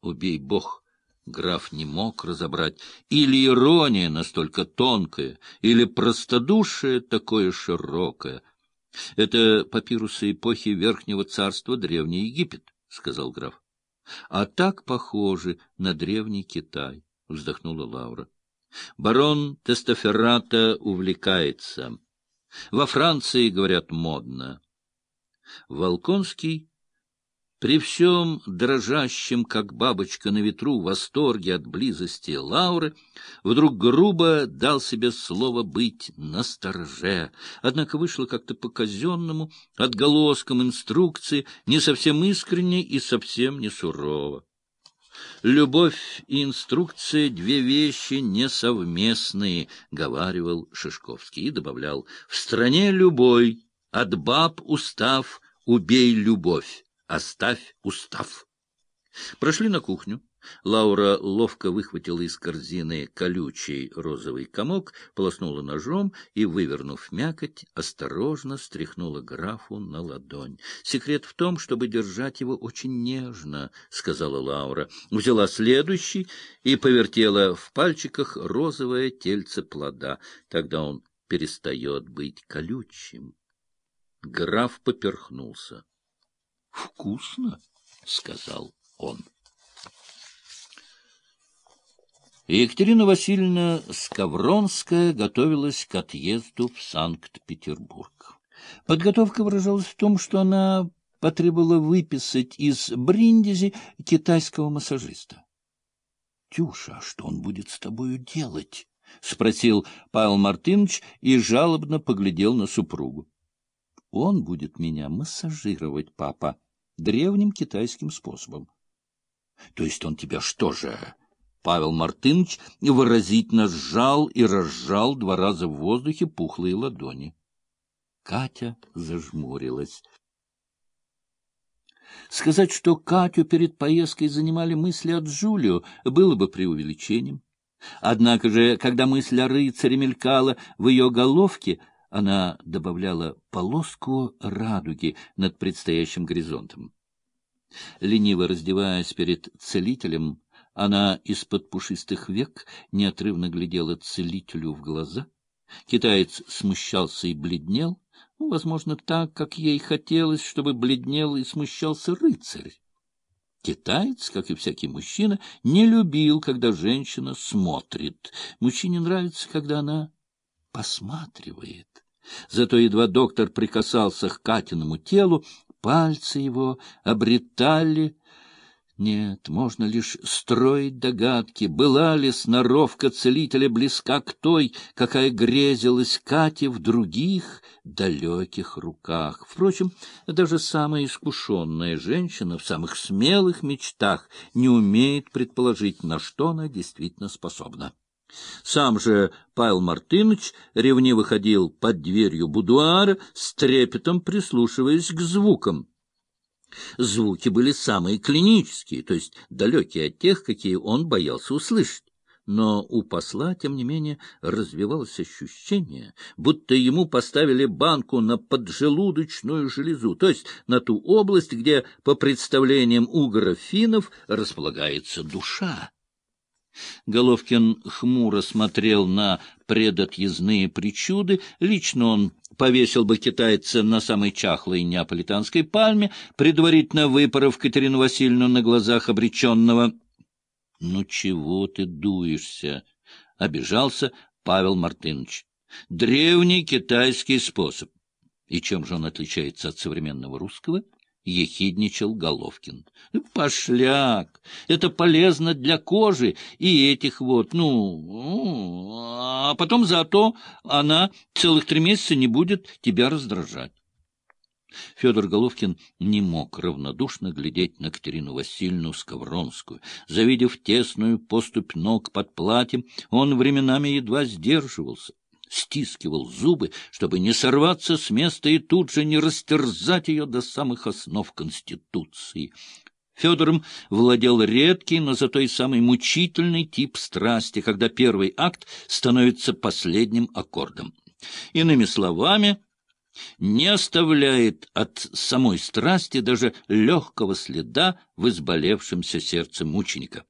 Убей бог, граф не мог разобрать, или ирония настолько тонкая, или простодушие такое широкое. — Это папирусы эпохи Верхнего Царства Древний Египет, — сказал граф. — А так похожи на Древний Китай, — вздохнула Лаура. Барон Тестоферрата увлекается. Во Франции, говорят, модно. Волконский при всем дрожащем, как бабочка на ветру, восторге от близости Лауры, вдруг грубо дал себе слово быть настороже. Однако вышло как-то по-казенному, отголоском инструкции, не совсем искренне и совсем не сурово. «Любовь и инструкция — две вещи несовместные», — говаривал Шишковский и добавлял. «В стране любой, от баб устав, убей любовь» оставь устав. Прошли на кухню. Лаура ловко выхватила из корзины колючий розовый комок, полоснула ножом и, вывернув мякоть, осторожно стряхнула графу на ладонь. — Секрет в том, чтобы держать его очень нежно, — сказала Лаура. Взяла следующий и повертела в пальчиках розовое тельце плода. Тогда он перестает быть колючим. Граф поперхнулся. — Вкусно, — сказал он. Екатерина Васильевна Скавронская готовилась к отъезду в Санкт-Петербург. Подготовка выражалась в том, что она потребовала выписать из Бриндизи китайского массажиста. — Тюша, а что он будет с тобою делать? — спросил Павел Мартынович и жалобно поглядел на супругу. — Он будет меня массажировать, папа древним китайским способом. — То есть он тебя что же... Павел Мартынович выразительно сжал и разжал два раза в воздухе пухлые ладони. Катя зажмурилась. Сказать, что Катю перед поездкой занимали мысли о Джулио, было бы преувеличением. Однако же, когда мысль о рыцаре мелькала в ее головке, она добавляла полоску радуги над предстоящим горизонтом. Лениво раздеваясь перед целителем, она из-под пушистых век неотрывно глядела целителю в глаза. Китаец смущался и бледнел, ну, возможно, так, как ей хотелось, чтобы бледнел и смущался рыцарь. Китаец, как и всякий мужчина, не любил, когда женщина смотрит. Мужчине нравится, когда она посматривает. Зато едва доктор прикасался к Катиному телу, пальцы его обретали... Нет, можно лишь строить догадки, была ли сноровка целителя близка к той, какая грезилась Кате в других далеких руках. Впрочем, даже самая искушенная женщина в самых смелых мечтах не умеет предположить, на что она действительно способна. Сам же Павел Мартынович ревниво ходил под дверью будуара, с трепетом прислушиваясь к звукам. Звуки были самые клинические, то есть далекие от тех, какие он боялся услышать. Но у посла, тем не менее, развивалось ощущение, будто ему поставили банку на поджелудочную железу, то есть на ту область, где, по представлениям угрофинов, располагается душа. Головкин хмуро смотрел на предотъездные причуды. Лично он повесил бы китайца на самой чахлой неаполитанской пальме, предварительно выпоров Катерину Васильевну на глазах обреченного. — Ну чего ты дуешься? — обижался Павел Мартынович. — Древний китайский способ. И чем же он отличается от современного русского? —— ехидничал Головкин. — Пошляк! Это полезно для кожи и этих вот, ну... А потом зато она целых три месяца не будет тебя раздражать. Федор Головкин не мог равнодушно глядеть на Катерину Васильевну Скавронскую. Завидев тесную поступь ног под платьем, он временами едва сдерживался стискивал зубы, чтобы не сорваться с места и тут же не растерзать ее до самых основ Конституции. Федором владел редкий, но зато и самый мучительный тип страсти, когда первый акт становится последним аккордом. Иными словами, не оставляет от самой страсти даже легкого следа в изболевшемся сердце мученика.